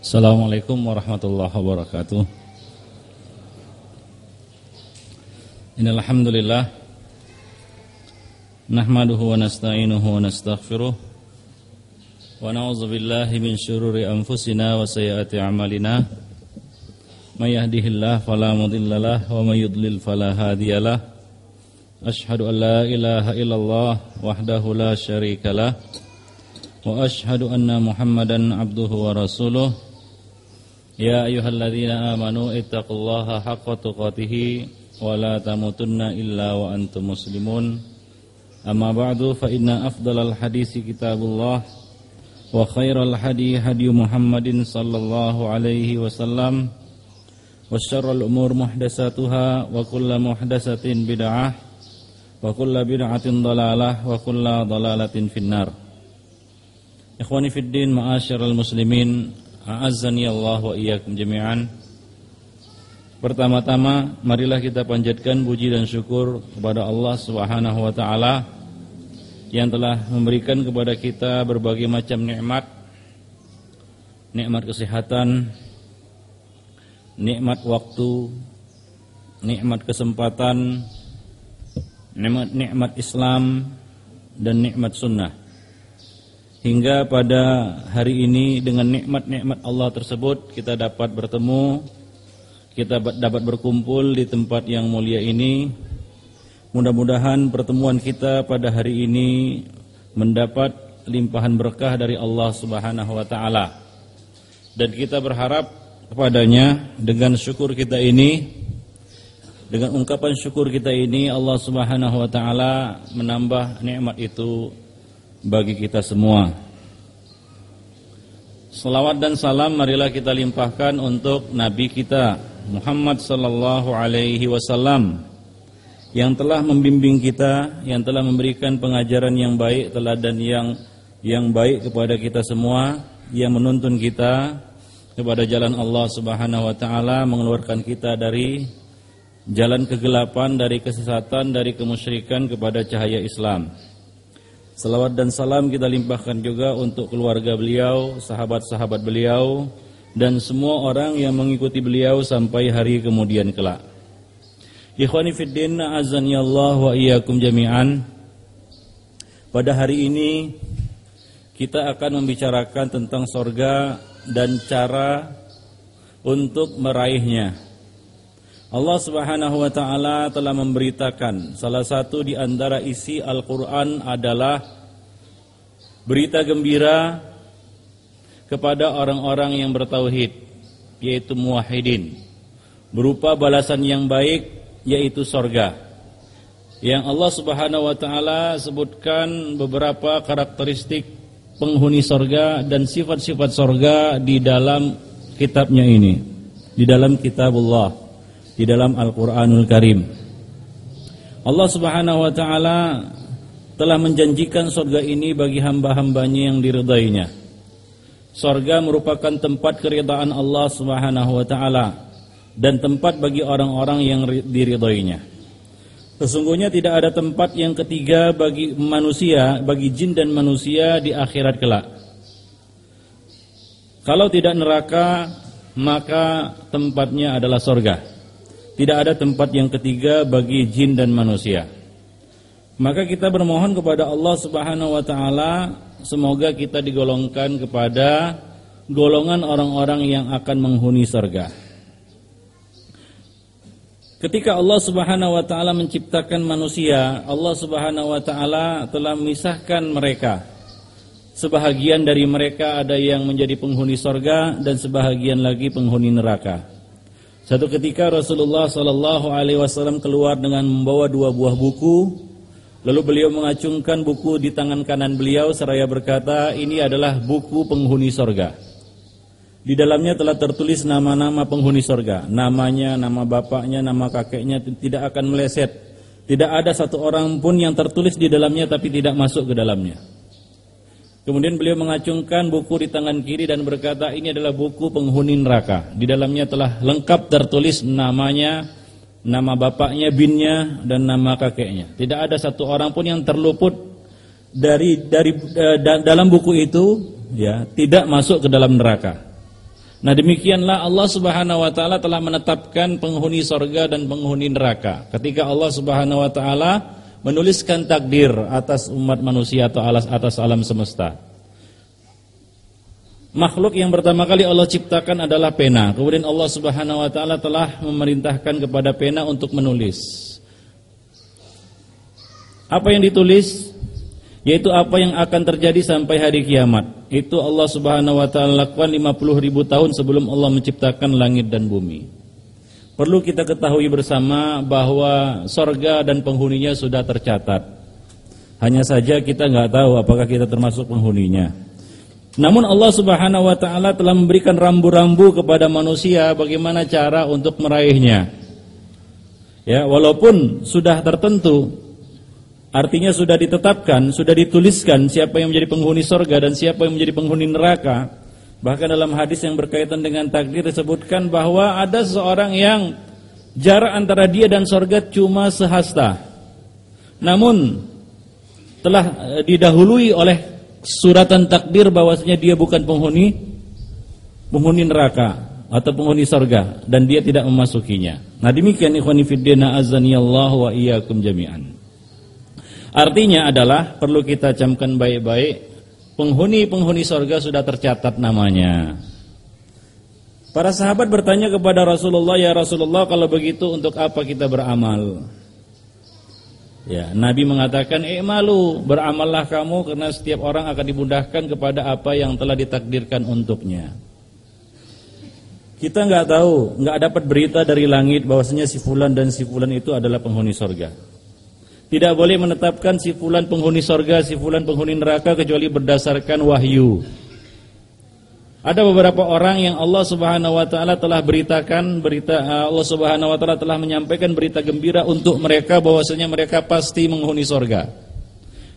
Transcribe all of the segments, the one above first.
Assalamualaikum warahmatullahi wabarakatuh. Innal hamdalillah nahmaduhu wa nasta'inuhu wa nastaghfiruh wa na'udzu billahi min shururi anfusina wa sayyiati a'malina. May yahdihillahu fala mudhillalah wa may yudlil fala. Ashhadu an la ilaha illallah wahdahu la syarikalah wa ashhadu anna Muhammadan abduhu wa rasuluh. يا أيها الذين آمنوا اتقوا الله حق تقاته ولا تموتن إلا وأنتم مسلمون أما بعد فإن أفضل الحديث كتاب الله وخير الحدي هدي محمد صلى الله عليه وسلم وشر الأمور محدثاتها وكل محدثة بدعة وكل بدعة ضلالة وكل ضلالة في النار إخواني في الدين معاشر المسلمين A'azzani Allah wa iyyakum jami'an. Pertama-tama marilah kita panjatkan puji dan syukur kepada Allah Subhanahu wa taala yang telah memberikan kepada kita berbagai macam nikmat. Nikmat kesehatan, nikmat waktu, nikmat kesempatan, nikmat nikmat Islam dan nikmat sunnah hingga pada hari ini dengan nikmat-nikmat Allah tersebut kita dapat bertemu, kita dapat berkumpul di tempat yang mulia ini. Mudah-mudahan pertemuan kita pada hari ini mendapat limpahan berkah dari Allah Subhanahu wa taala. Dan kita berharap kepadanya dengan syukur kita ini dengan ungkapan syukur kita ini Allah Subhanahu wa taala menambah nikmat itu bagi kita semua. Salawat dan salam marilah kita limpahkan untuk Nabi kita Muhammad sallallahu alaihi wasallam yang telah membimbing kita, yang telah memberikan pengajaran yang baik, teladan yang yang baik kepada kita semua, yang menuntun kita kepada jalan Allah Subhanahu wa taala, mengeluarkan kita dari jalan kegelapan, dari kesesatan, dari kemusyrikan kepada cahaya Islam. Salawat dan salam kita limpahkan juga untuk keluarga beliau, sahabat-sahabat beliau, dan semua orang yang mengikuti beliau sampai hari kemudian kelak. Ikhwani fiddin, azani Allah wa iyyakum jami'an. Pada hari ini kita akan membicarakan tentang sorga dan cara untuk meraihnya. Allah Subhanahu wa taala telah memberitakan salah satu di antara isi Al-Qur'an adalah berita gembira kepada orang-orang yang bertauhid yaitu muwahhidin berupa balasan yang baik yaitu sorga. Yang Allah Subhanahu wa taala sebutkan beberapa karakteristik penghuni sorga dan sifat-sifat sorga di dalam kitabnya ini di dalam kitabullah di dalam Al-Qur'anul Karim. Allah Subhanahu wa taala telah menjanjikan surga ini bagi hamba-hambanya yang diridainya. Surga merupakan tempat keridaan Allah Subhanahu wa taala dan tempat bagi orang-orang yang diridainya. Sesungguhnya tidak ada tempat yang ketiga bagi manusia, bagi jin dan manusia di akhirat kelak. Kalau tidak neraka, maka tempatnya adalah surga. Tidak ada tempat yang ketiga bagi jin dan manusia. Maka kita bermohon kepada Allah Subhanahu wa taala semoga kita digolongkan kepada golongan orang-orang yang akan menghuni surga. Ketika Allah Subhanahu wa taala menciptakan manusia, Allah Subhanahu wa taala telah memisahkan mereka. Sebahagian dari mereka ada yang menjadi penghuni sorga dan sebahagian lagi penghuni neraka. Satu ketika Rasulullah Shallallahu Alaihi Wasallam keluar dengan membawa dua buah buku, lalu beliau mengacungkan buku di tangan kanan beliau seraya berkata, ini adalah buku penghuni sorga. Di dalamnya telah tertulis nama-nama penghuni sorga, namanya, nama bapaknya, nama kakeknya tidak akan meleset. Tidak ada satu orang pun yang tertulis di dalamnya tapi tidak masuk ke dalamnya. Kemudian beliau mengacungkan buku di tangan kiri dan berkata ini adalah buku penghuni neraka. Di dalamnya telah lengkap tertulis namanya, nama bapaknya, binnya dan nama kakeknya. Tidak ada satu orang pun yang terluput dari dari uh, dalam buku itu ya tidak masuk ke dalam neraka. Nah demikianlah Allah subhanahu wa ta'ala telah menetapkan penghuni sorga dan penghuni neraka Ketika Allah subhanahu wa ta'ala menuliskan takdir atas umat manusia atau alas atas alam semesta Makhluk yang pertama kali Allah ciptakan adalah pena Kemudian Allah subhanahu wa ta'ala telah memerintahkan kepada pena untuk menulis Apa yang ditulis? yaitu apa yang akan terjadi sampai hari kiamat. Itu Allah Subhanahu wa taala lakukan 50 ribu tahun sebelum Allah menciptakan langit dan bumi. Perlu kita ketahui bersama bahwa sorga dan penghuninya sudah tercatat. Hanya saja kita nggak tahu apakah kita termasuk penghuninya. Namun Allah Subhanahu wa taala telah memberikan rambu-rambu kepada manusia bagaimana cara untuk meraihnya. Ya, walaupun sudah tertentu Artinya sudah ditetapkan, sudah dituliskan siapa yang menjadi penghuni sorga dan siapa yang menjadi penghuni neraka. Bahkan dalam hadis yang berkaitan dengan takdir disebutkan bahwa ada seseorang yang jarak antara dia dan sorga cuma sehasta. Namun telah eh, didahului oleh suratan takdir bahwasanya dia bukan penghuni penghuni neraka atau penghuni sorga dan dia tidak memasukinya. Nah demikian ikhwani fiddina azanillahu wa iyyakum jami'an. Artinya adalah perlu kita camkan baik-baik penghuni-penghuni sorga sudah tercatat namanya. Para sahabat bertanya kepada Rasulullah, ya Rasulullah kalau begitu untuk apa kita beramal? Ya, Nabi mengatakan, "Eh malu, beramallah kamu karena setiap orang akan dimudahkan kepada apa yang telah ditakdirkan untuknya." Kita nggak tahu, nggak dapat berita dari langit bahwasanya si fulan dan si fulan itu adalah penghuni sorga. Tidak boleh menetapkan si fulan penghuni sorga, si fulan penghuni neraka kecuali berdasarkan wahyu. Ada beberapa orang yang Allah Subhanahu wa taala telah beritakan berita Allah Subhanahu wa taala telah menyampaikan berita gembira untuk mereka bahwasanya mereka pasti menghuni sorga.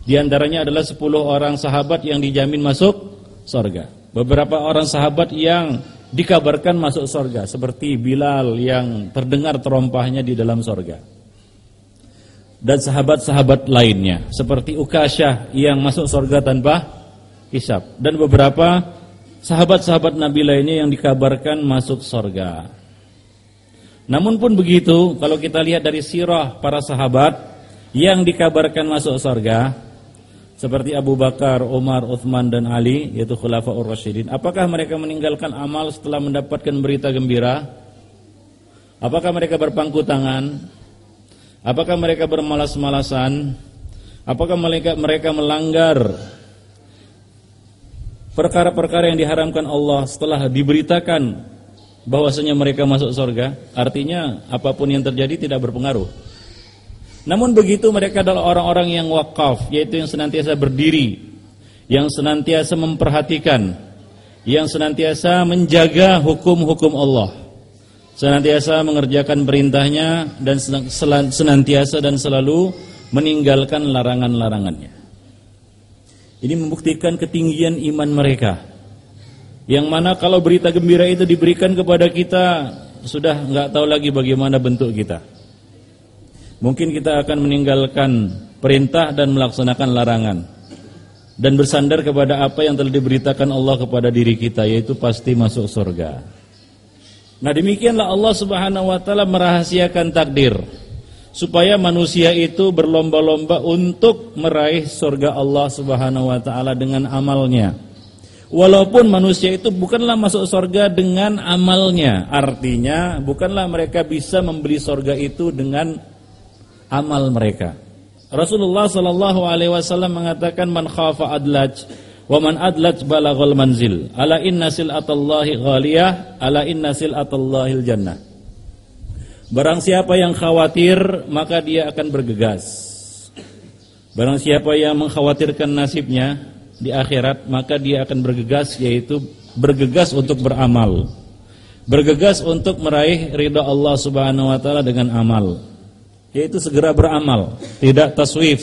Di antaranya adalah 10 orang sahabat yang dijamin masuk sorga. Beberapa orang sahabat yang dikabarkan masuk sorga seperti Bilal yang terdengar terompahnya di dalam sorga dan sahabat-sahabat lainnya seperti Ukasyah yang masuk surga tanpa hisab dan beberapa sahabat-sahabat Nabi lainnya yang dikabarkan masuk surga. Namun pun begitu, kalau kita lihat dari sirah para sahabat yang dikabarkan masuk surga seperti Abu Bakar, Umar, Uthman dan Ali yaitu khulafaur rasyidin, apakah mereka meninggalkan amal setelah mendapatkan berita gembira? Apakah mereka berpangku tangan? Apakah mereka bermalas-malasan? Apakah mereka mereka melanggar perkara-perkara yang diharamkan Allah setelah diberitakan bahwasanya mereka masuk surga? Artinya apa pun yang terjadi tidak berpengaruh. Namun begitu mereka adalah orang-orang yang wakaf, yaitu yang senantiasa berdiri, yang senantiasa memperhatikan, yang senantiasa menjaga hukum-hukum Allah senantiasa mengerjakan perintahnya dan senantiasa dan selalu meninggalkan larangan-larangannya. Ini membuktikan ketinggian iman mereka. Yang mana kalau berita gembira itu diberikan kepada kita sudah nggak tahu lagi bagaimana bentuk kita. Mungkin kita akan meninggalkan perintah dan melaksanakan larangan dan bersandar kepada apa yang telah diberitakan Allah kepada diri kita yaitu pasti masuk surga. Nah demikianlah Allah subhanahu wa ta'ala merahasiakan takdir Supaya manusia itu berlomba-lomba untuk meraih surga Allah subhanahu wa ta'ala dengan amalnya. Walaupun manusia itu bukanlah masuk surga dengan amalnya Artinya bukanlah mereka bisa membeli surga itu dengan amal mereka. Rasulullah wasallam mengatakan man khafa adlaj Wa man adlat balaghal manzil. Ala inna silatallahi ghaliyah, ala inna silatallahil jannah. Barang siapa yang khawatir, maka dia akan bergegas. Barang siapa yang mengkhawatirkan nasibnya di akhirat, maka dia akan bergegas yaitu bergegas untuk beramal. Bergegas untuk meraih ridha Allah Subhanahu wa taala dengan amal. Yaitu segera beramal, tidak taswif,